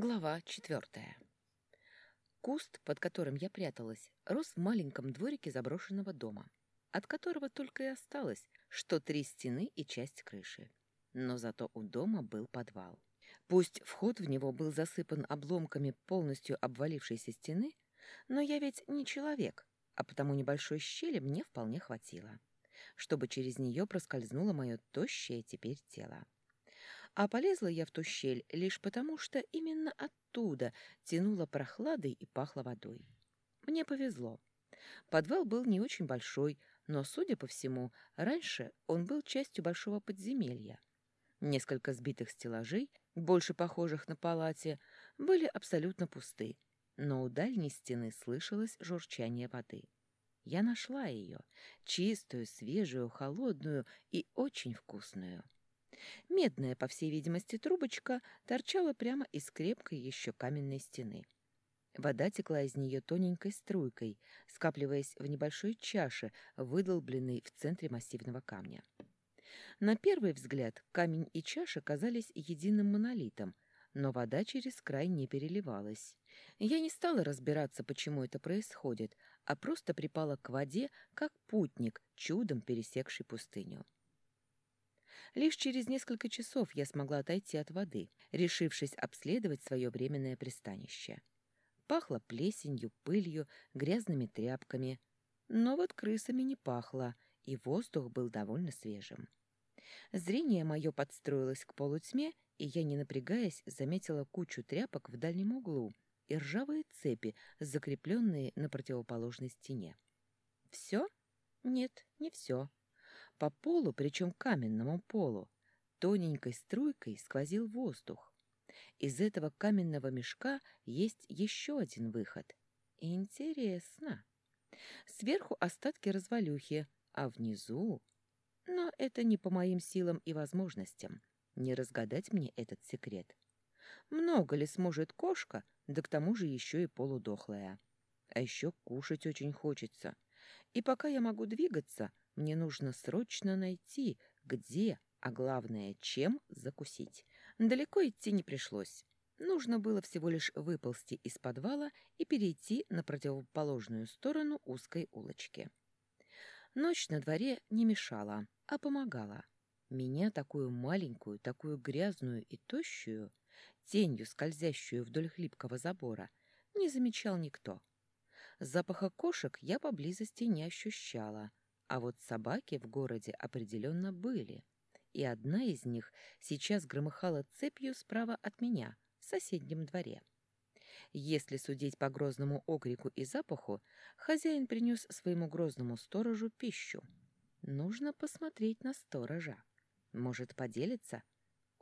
Глава четвертая. Куст, под которым я пряталась, рос в маленьком дворике заброшенного дома, от которого только и осталось, что три стены и часть крыши. Но зато у дома был подвал. Пусть вход в него был засыпан обломками полностью обвалившейся стены, но я ведь не человек, а потому небольшой щели мне вполне хватило, чтобы через нее проскользнуло мое тощее теперь тело. А полезла я в ту щель лишь потому, что именно оттуда тянуло прохладой и пахло водой. Мне повезло. Подвал был не очень большой, но, судя по всему, раньше он был частью большого подземелья. Несколько сбитых стеллажей, больше похожих на палате, были абсолютно пусты, но у дальней стены слышалось журчание воды. Я нашла ее, чистую, свежую, холодную и очень вкусную. Медная, по всей видимости, трубочка торчала прямо из крепкой еще каменной стены. Вода текла из нее тоненькой струйкой, скапливаясь в небольшой чаше, выдолбленной в центре массивного камня. На первый взгляд камень и чаша казались единым монолитом, но вода через край не переливалась. Я не стала разбираться, почему это происходит, а просто припала к воде, как путник, чудом пересекший пустыню. Лишь через несколько часов я смогла отойти от воды, решившись обследовать свое временное пристанище. Пахло плесенью, пылью, грязными тряпками. Но вот крысами не пахло, и воздух был довольно свежим. Зрение мое подстроилось к полутьме, и я, не напрягаясь, заметила кучу тряпок в дальнем углу и ржавые цепи, закрепленные на противоположной стене. Все? Нет, не все. По полу, причем каменному полу, тоненькой струйкой сквозил воздух. Из этого каменного мешка есть еще один выход. Интересно. Сверху остатки развалюхи, а внизу... Но это не по моим силам и возможностям. Не разгадать мне этот секрет. Много ли сможет кошка, да к тому же еще и полудохлая. А еще кушать очень хочется. И пока я могу двигаться, мне нужно срочно найти, где, а главное, чем закусить. Далеко идти не пришлось. Нужно было всего лишь выползти из подвала и перейти на противоположную сторону узкой улочки. Ночь на дворе не мешала, а помогала. Меня, такую маленькую, такую грязную и тощую, тенью скользящую вдоль хлипкого забора, не замечал никто. Запаха кошек я поблизости не ощущала, а вот собаки в городе определенно были, и одна из них сейчас громыхала цепью справа от меня, в соседнем дворе. Если судить по грозному окрику и запаху, хозяин принес своему грозному сторожу пищу. Нужно посмотреть на сторожа. Может, поделиться?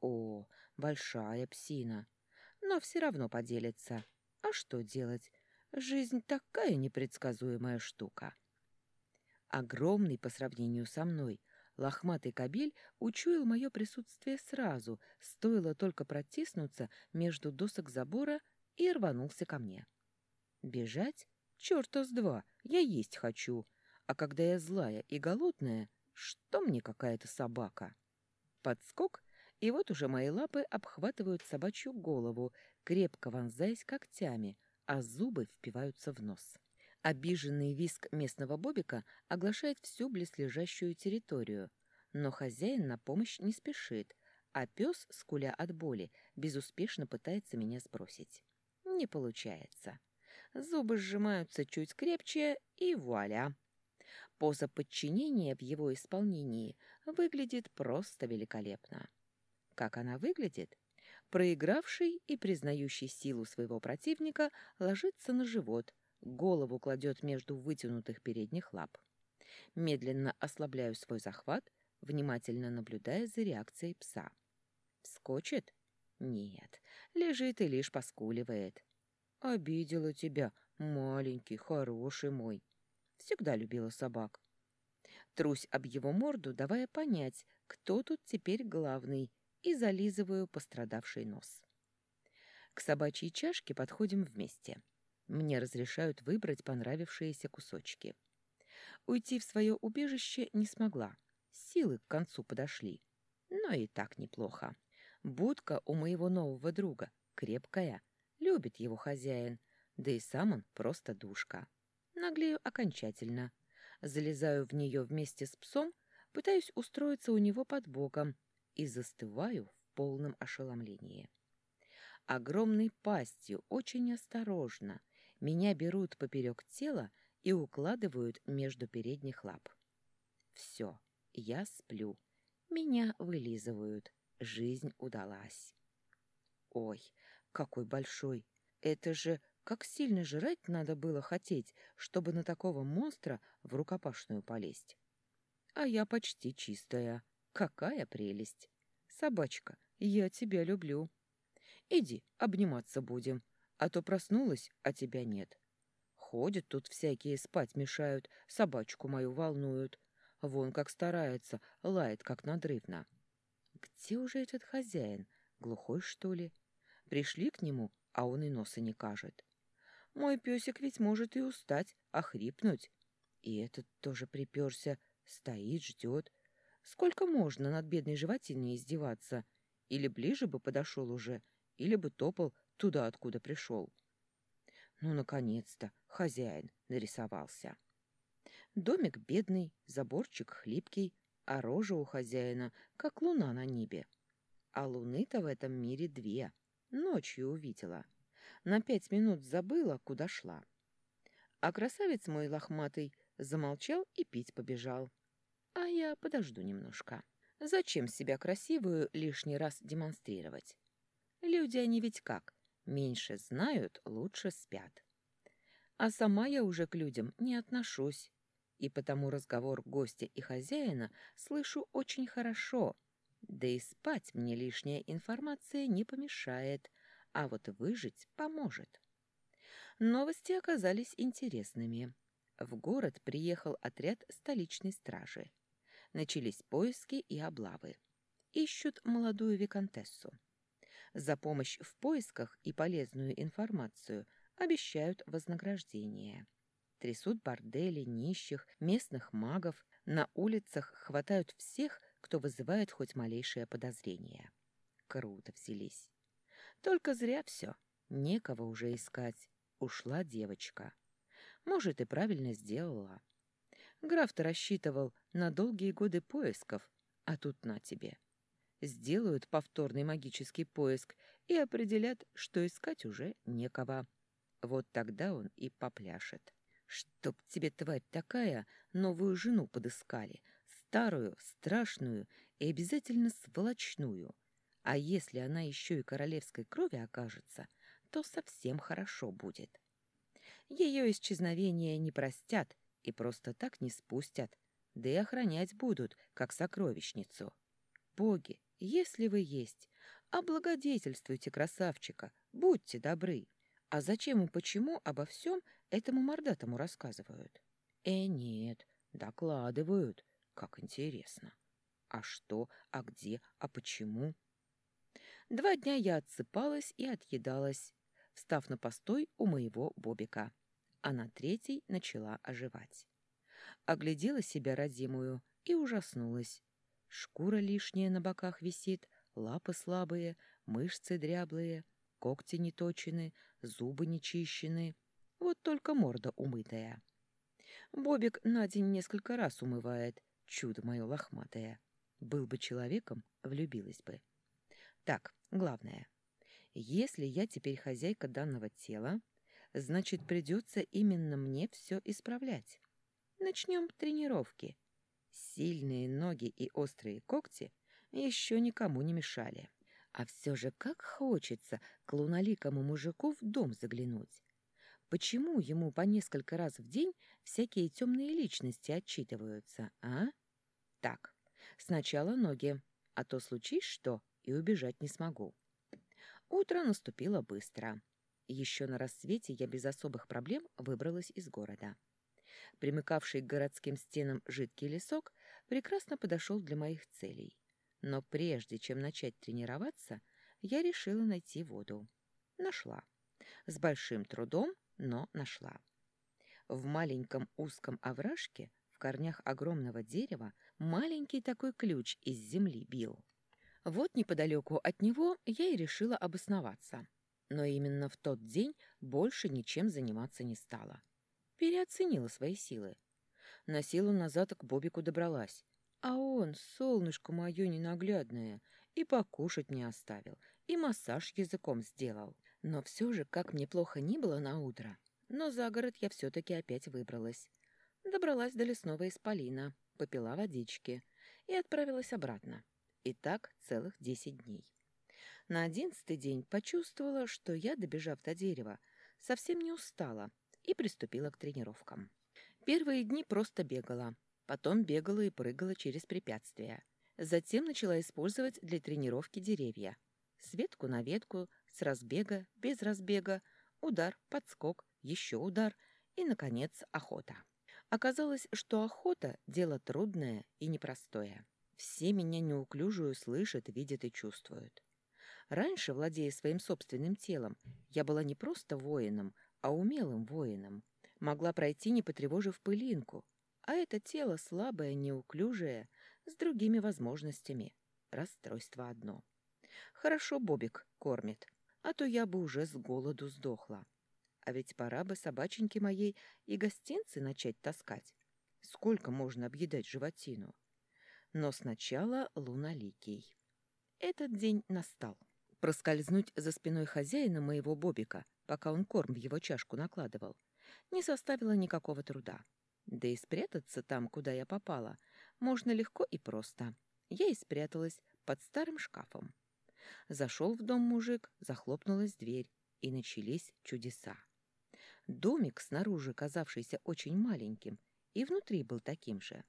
О, большая псина. Но все равно поделится. А что делать? Жизнь такая непредсказуемая штука. Огромный по сравнению со мной, лохматый кобель учуял мое присутствие сразу, стоило только протиснуться между досок забора и рванулся ко мне. Бежать? Чёрта с два, я есть хочу. А когда я злая и голодная, что мне какая-то собака? Подскок, и вот уже мои лапы обхватывают собачью голову, крепко вонзаясь когтями, а зубы впиваются в нос. Обиженный виск местного бобика оглашает всю близлежащую территорию, но хозяин на помощь не спешит, а пес, скуля от боли, безуспешно пытается меня сбросить. Не получается. Зубы сжимаются чуть крепче, и вуаля! Поза подчинения в его исполнении выглядит просто великолепно. Как она выглядит? Проигравший и признающий силу своего противника ложится на живот – голову кладет между вытянутых передних лап. Медленно ослабляю свой захват, внимательно наблюдая за реакцией пса. Скочит? Нет, лежит и лишь поскуливает. Обидела тебя, маленький, хороший мой. Всегда любила собак. Трусь об его морду, давая понять, кто тут теперь главный, и зализываю пострадавший нос. К собачьей чашке подходим вместе — мне разрешают выбрать понравившиеся кусочки. Уйти в свое убежище не смогла. Силы к концу подошли. Но и так неплохо. Будка у моего нового друга крепкая, любит его хозяин, да и сам он просто душка. Наглею окончательно. Залезаю в нее вместе с псом, пытаюсь устроиться у него под боком и застываю в полном ошеломлении. Огромной пастью, очень осторожно, меня берут поперек тела и укладывают между передних лап. Все, я сплю. Меня вылизывают. Жизнь удалась. Ой, какой большой! Это же как сильно жрать надо было хотеть, чтобы на такого монстра в рукопашную полезть. А я почти чистая. Какая прелесть! Собачка, я тебя люблю. Иди, обниматься будем, а то проснулась, а тебя нет. Ходят тут всякие, спать мешают, собачку мою волнуют. Вон как старается, лает как надрывно. Где уже этот хозяин? Глухой, что ли? Пришли к нему, а он и носа не кажет. Мой песик ведь может и устать, охрипнуть. И этот тоже приперся, стоит, ждет. Сколько можно над бедной животиной издеваться? Или ближе бы подошел уже, или бы топал туда, откуда пришел. Ну, наконец-то, хозяин нарисовался. Домик бедный, заборчик хлипкий, а рожа у хозяина, как луна на небе. А луны-то в этом мире две. Ночью увидела. На пять минут забыла, куда шла. А красавец мой лохматый замолчал и пить побежал. А я подожду немножко. Зачем себя красивую лишний раз демонстрировать? Люди они ведь как? Меньше знают, лучше спят. А сама я уже к людям не отношусь, и потому разговор гостя и хозяина слышу очень хорошо, да и спать мне лишняя информация не помешает, а вот выжить поможет. Новости оказались интересными. В город приехал отряд столичной стражи. Начались поиски и облавы. Ищут молодую виконтессу. За помощь в поисках и полезную информацию обещают вознаграждение. Трясут бордели, нищих, местных магов, на улицах хватают всех, кто вызывает хоть малейшее подозрение. Круто взялись. Только зря все. Некого уже искать. Ушла девочка. Может, и правильно сделала. Граф-то рассчитывал на долгие годы поисков, а тут на тебе сделают повторный магический поиск и определят, что искать уже некого. Вот тогда он и попляшет. Чтоб тебе, тварь такая, новую жену подыскали, старую, страшную и обязательно сволочную. А если она еще и королевской крови окажется, то совсем хорошо будет. Ее исчезновение не простят и просто так не спустят, да и охранять будут, как сокровищницу. Боги, если вы есть, облагодетельствуйте красавчика, будьте добры. А зачем и почему обо всем этому мордатому рассказывают? Э, нет, докладывают. Как интересно. А что, а где, а почему? Два дня я отсыпалась и отъедалась, встав на постой у моего Бобика. А на третий начала оживать. Оглядела себя родимую и ужаснулась. Шкура лишняя на боках висит, лапы слабые, мышцы дряблые, когти не точены, зубы не чищены. Вот только морда умытая. Бобик на день несколько раз умывает, чудо мое лохматое. Был бы человеком, влюбилась бы. Так, главное. Если я теперь хозяйка данного тела, значит, придется именно мне все исправлять. Начнем тренировки. Сильные ноги и острые когти еще никому не мешали. А все же как хочется к луноликому мужику в дом заглянуть. Почему ему по несколько раз в день всякие темные личности отчитываются, а? Так, сначала ноги, а то случись что, и убежать не смогу. Утро наступило быстро. Еще на рассвете я без особых проблем выбралась из города. Примыкавший к городским стенам жидкий лесок прекрасно подошел для моих целей. Но прежде чем начать тренироваться, я решила найти воду. Нашла. С большим трудом, но нашла. В маленьком узком овражке в корнях огромного дерева маленький такой ключ из земли бил. Вот неподалеку от него я и решила обосноваться. Но именно в тот день больше ничем заниматься не стала. Переоценила свои силы. На силу назад к Бобику добралась. А он, солнышко мое ненаглядное, и покушать не оставил, и массаж языком сделал. Но все же, как мне плохо ни было на утро, но за город я все-таки опять выбралась. Добралась до лесного исполина, попила водички и отправилась обратно. И так целых десять дней. На одиннадцатый день почувствовала, что я, добежав до дерева, совсем не устала и приступила к тренировкам. Первые дни просто бегала, потом бегала и прыгала через препятствия. Затем начала использовать для тренировки деревья. С ветку на ветку, с разбега, без разбега, удар, подскок, еще удар и, наконец, охота. Оказалось, что охота – дело трудное и непростое. Все меня неуклюжую слышат, видят и чувствуют. Раньше, владея своим собственным телом, я была не просто воином, а умелым воином. Могла пройти, не потревожив пылинку. А это тело слабое, неуклюжее, с другими возможностями. Расстройство одно. Хорошо Бобик кормит, а то я бы уже с голоду сдохла. А ведь пора бы собаченьке моей и гостинцы начать таскать. Сколько можно объедать животину? Но сначала луналикий. Этот день настал. Проскользнуть за спиной хозяина моего Бобика, пока он корм в его чашку накладывал, не составило никакого труда. Да и спрятаться там, куда я попала, можно легко и просто. Я и спряталась под старым шкафом. Зашел в дом мужик, захлопнулась дверь, и начались чудеса. Домик, снаружи казавшийся очень маленьким, и внутри был таким же.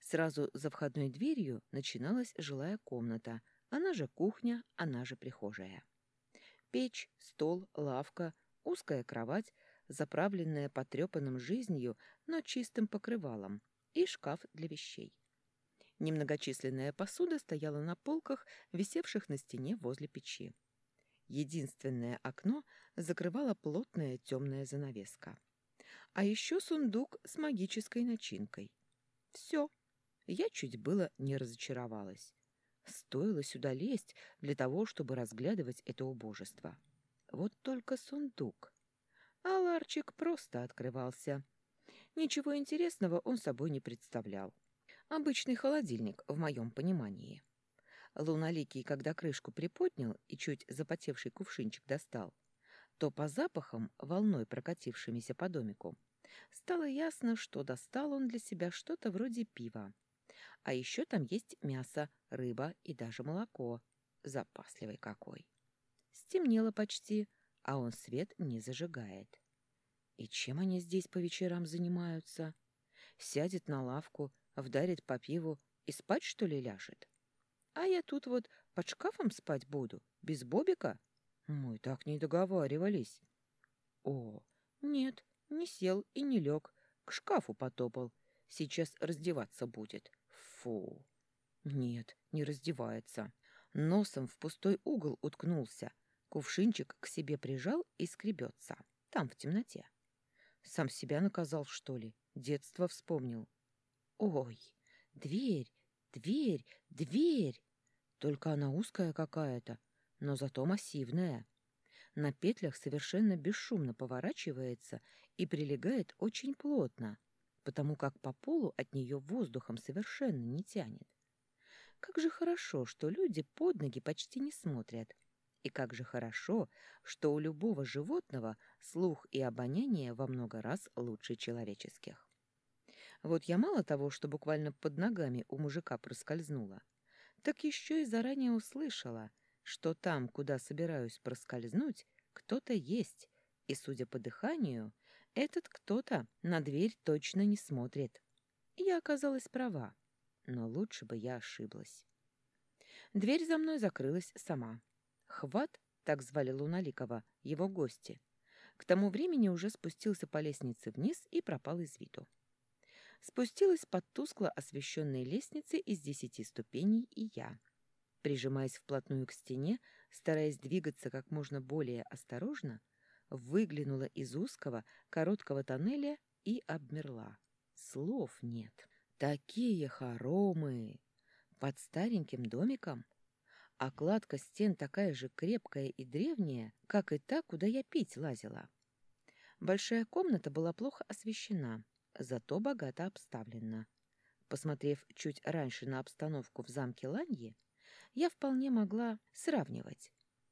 Сразу за входной дверью начиналась жилая комната, она же кухня, она же прихожая. Печь, стол, лавка, узкая кровать, заправленная потрепанным жизнью, но чистым покрывалом, и шкаф для вещей. Немногочисленная посуда стояла на полках, висевших на стене возле печи. Единственное окно закрывала плотная темная занавеска. А еще сундук с магической начинкой. Все. Я чуть было не разочаровалась. Стоило сюда лезть для того, чтобы разглядывать это убожество. Вот только сундук. А ларчик просто открывался. Ничего интересного он собой не представлял. Обычный холодильник, в моем понимании. Луналикий, когда крышку приподнял и чуть запотевший кувшинчик достал, то по запахам, волной прокатившимися по домику, Стало ясно, что достал он для себя что-то вроде пива. А еще там есть мясо, рыба и даже молоко. Запасливый какой. Стемнело почти, а он свет не зажигает. И чем они здесь по вечерам занимаются? Сядет на лавку, вдарит по пиву и спать, что ли, ляжет? А я тут вот под шкафом спать буду, без Бобика? Мы так не договаривались. О, нет, не сел и не лег, к шкафу потопал. Сейчас раздеваться будет. Фу. Нет, не раздевается. Носом в пустой угол уткнулся. Кувшинчик к себе прижал и скребется. Там, в темноте. Сам себя наказал, что ли? Детство вспомнил. Ой, дверь, дверь, дверь! Только она узкая какая-то, но зато массивная на петлях совершенно бесшумно поворачивается и прилегает очень плотно, потому как по полу от нее воздухом совершенно не тянет. Как же хорошо, что люди под ноги почти не смотрят. И как же хорошо, что у любого животного слух и обоняние во много раз лучше человеческих. Вот я мало того, что буквально под ногами у мужика проскользнула, так еще и заранее услышала, что там, куда собираюсь проскользнуть, кто-то есть, и, судя по дыханию, этот кто-то на дверь точно не смотрит. Я оказалась права, но лучше бы я ошиблась. Дверь за мной закрылась сама. Хват, так звали Луналикова, его гости, к тому времени уже спустился по лестнице вниз и пропал из виду. Спустилась под тускло освещенной лестницей из десяти ступеней и я — Прижимаясь вплотную к стене, стараясь двигаться как можно более осторожно, выглянула из узкого, короткого тоннеля и обмерла. Слов нет. Такие хоромы! Под стареньким домиком? а кладка стен такая же крепкая и древняя, как и та, куда я пить лазила. Большая комната была плохо освещена, зато богато обставлена. Посмотрев чуть раньше на обстановку в замке Ланьи, я вполне могла сравнивать.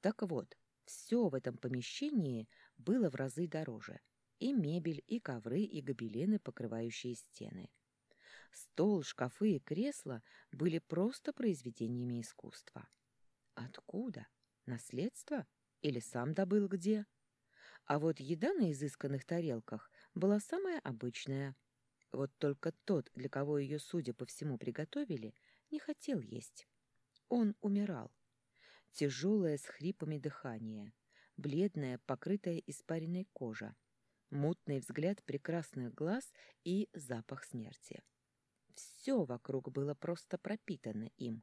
Так вот, все в этом помещении было в разы дороже. И мебель, и ковры, и гобелены, покрывающие стены. Стол, шкафы и кресла были просто произведениями искусства. Откуда? Наследство? Или сам добыл где? А вот еда на изысканных тарелках была самая обычная. Вот только тот, для кого ее, судя по всему, приготовили, не хотел есть. Он умирал. Тяжелое с хрипами дыхание, бледная, покрытая испаренной кожа, мутный взгляд прекрасных глаз и запах смерти. Все вокруг было просто пропитано им.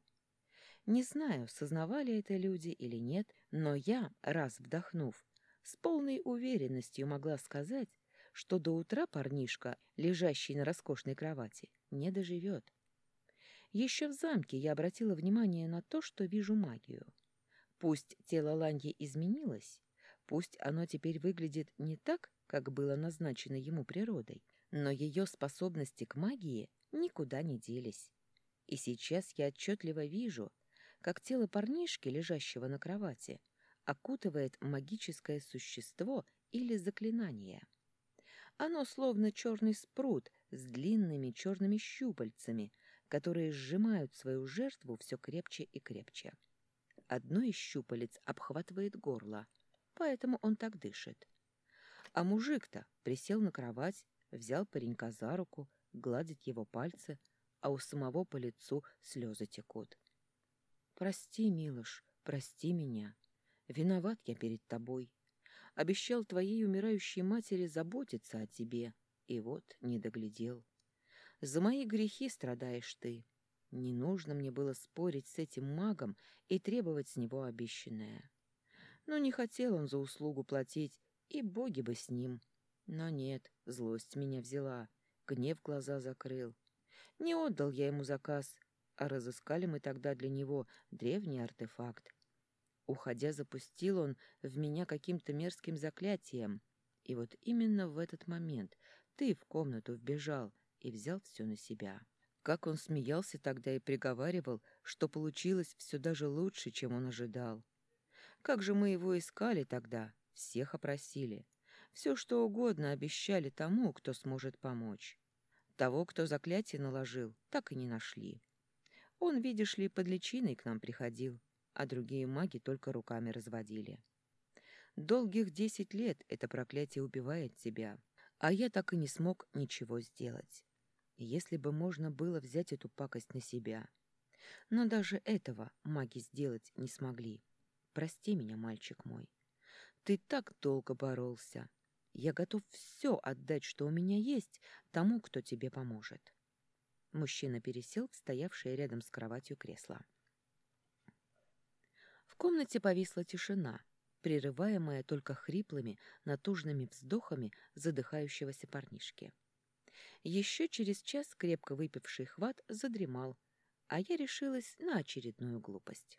Не знаю, сознавали это люди или нет, но я, раз вдохнув, с полной уверенностью могла сказать, что до утра парнишка, лежащий на роскошной кровати, не доживет. Еще в замке я обратила внимание на то, что вижу магию. Пусть тело Ланьи изменилось, пусть оно теперь выглядит не так, как было назначено ему природой, но ее способности к магии никуда не делись. И сейчас я отчетливо вижу, как тело парнишки, лежащего на кровати, окутывает магическое существо или заклинание. Оно словно черный спрут с длинными черными щупальцами, которые сжимают свою жертву все крепче и крепче. Одно из щупалец обхватывает горло, поэтому он так дышит. А мужик-то присел на кровать, взял паренька за руку, гладит его пальцы, а у самого по лицу слезы текут. «Прости, Милош, прости меня. Виноват я перед тобой. Обещал твоей умирающей матери заботиться о тебе, и вот не доглядел. За мои грехи страдаешь ты. Не нужно мне было спорить с этим магом и требовать с него обещанное. Но не хотел он за услугу платить, и боги бы с ним. Но нет, злость меня взяла, гнев глаза закрыл. Не отдал я ему заказ, а разыскали мы тогда для него древний артефакт. Уходя, запустил он в меня каким-то мерзким заклятием. И вот именно в этот момент ты в комнату вбежал и взял все на себя. Как он смеялся тогда и приговаривал, что получилось все даже лучше, чем он ожидал. Как же мы его искали тогда, всех опросили. Все, что угодно обещали тому, кто сможет помочь. Того, кто заклятие наложил, так и не нашли. Он, видишь ли, под личиной к нам приходил, а другие маги только руками разводили. Долгих десять лет это проклятие убивает тебя, а я так и не смог ничего сделать. Если бы можно было взять эту пакость на себя. Но даже этого маги сделать не смогли. Прости меня, мальчик мой. Ты так долго боролся. Я готов все отдать, что у меня есть, тому, кто тебе поможет. Мужчина пересел в стоявшее рядом с кроватью кресло. В комнате повисла тишина, прерываемая только хриплыми, натужными вздохами задыхающегося парнишки. Еще через час крепко выпивший хват задремал, а я решилась на очередную глупость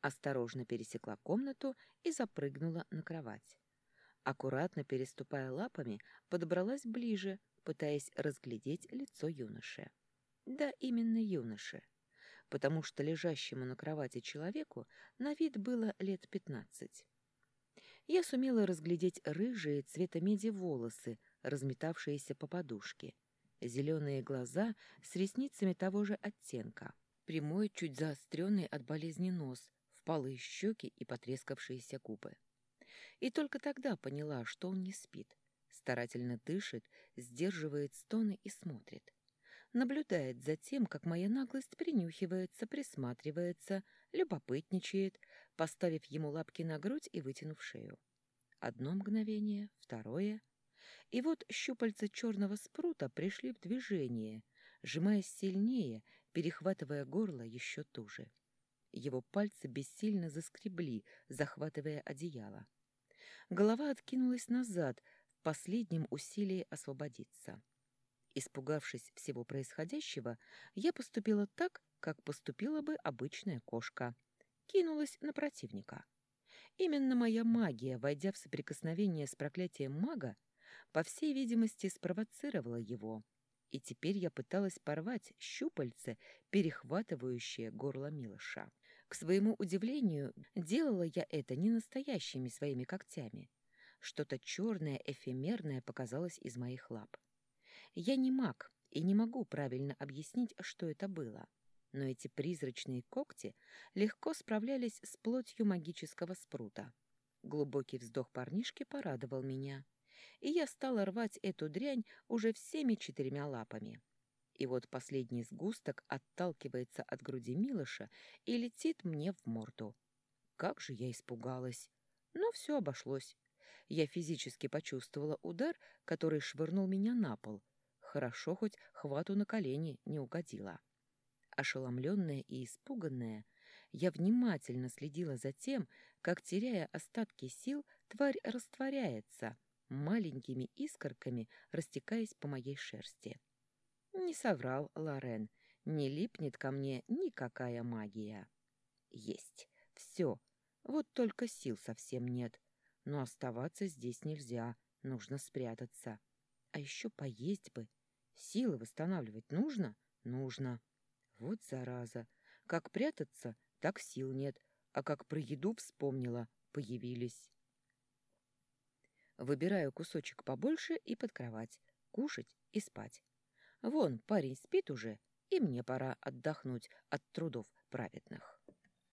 осторожно пересекла комнату и запрыгнула на кровать. Аккуратно переступая лапами, подобралась ближе, пытаясь разглядеть лицо юноши. Да, именно юноши, потому что лежащему на кровати человеку на вид было лет пятнадцать. Я сумела разглядеть рыжие цвета меди волосы, разметавшиеся по подушке, зеленые глаза с ресницами того же оттенка, прямой, чуть заостренный от болезни нос, впалые щеки и потрескавшиеся губы. И только тогда поняла, что он не спит, старательно дышит, сдерживает стоны и смотрит. Наблюдает за тем, как моя наглость принюхивается, присматривается, любопытничает, поставив ему лапки на грудь и вытянув шею. Одно мгновение, второе. И вот щупальца черного спрута пришли в движение, сжимаясь сильнее, перехватывая горло еще туже. Его пальцы бессильно заскребли, захватывая одеяло. Голова откинулась назад в последнем усилии освободиться. Испугавшись всего происходящего, я поступила так, как поступила бы обычная кошка. кинулась на противника. Именно моя магия, войдя в соприкосновение с проклятием мага, по всей видимости, спровоцировала его, и теперь я пыталась порвать щупальце, перехватывающее горло Милоша. К своему удивлению, делала я это не настоящими своими когтями. Что-то черное, эфемерное показалось из моих лап. Я не маг и не могу правильно объяснить, что это было. Но эти призрачные когти легко справлялись с плотью магического спрута. Глубокий вздох парнишки порадовал меня, и я стала рвать эту дрянь уже всеми четырьмя лапами. И вот последний сгусток отталкивается от груди Милоша и летит мне в морду. Как же я испугалась! Но все обошлось. Я физически почувствовала удар, который швырнул меня на пол. Хорошо, хоть хвату на колени не угодила. Ошеломленная и испуганная, я внимательно следила за тем, как, теряя остатки сил, тварь растворяется, маленькими искорками растекаясь по моей шерсти. Не соврал Лорен. Не липнет ко мне никакая магия. Есть. Все. Вот только сил совсем нет. Но оставаться здесь нельзя. Нужно спрятаться. А еще поесть бы. Силы восстанавливать нужно? Нужно. Вот зараза. Как прятаться, так сил нет. А как про еду вспомнила, появились. Выбираю кусочек побольше и под кровать. Кушать и спать. Вон, парень спит уже, и мне пора отдохнуть от трудов праведных.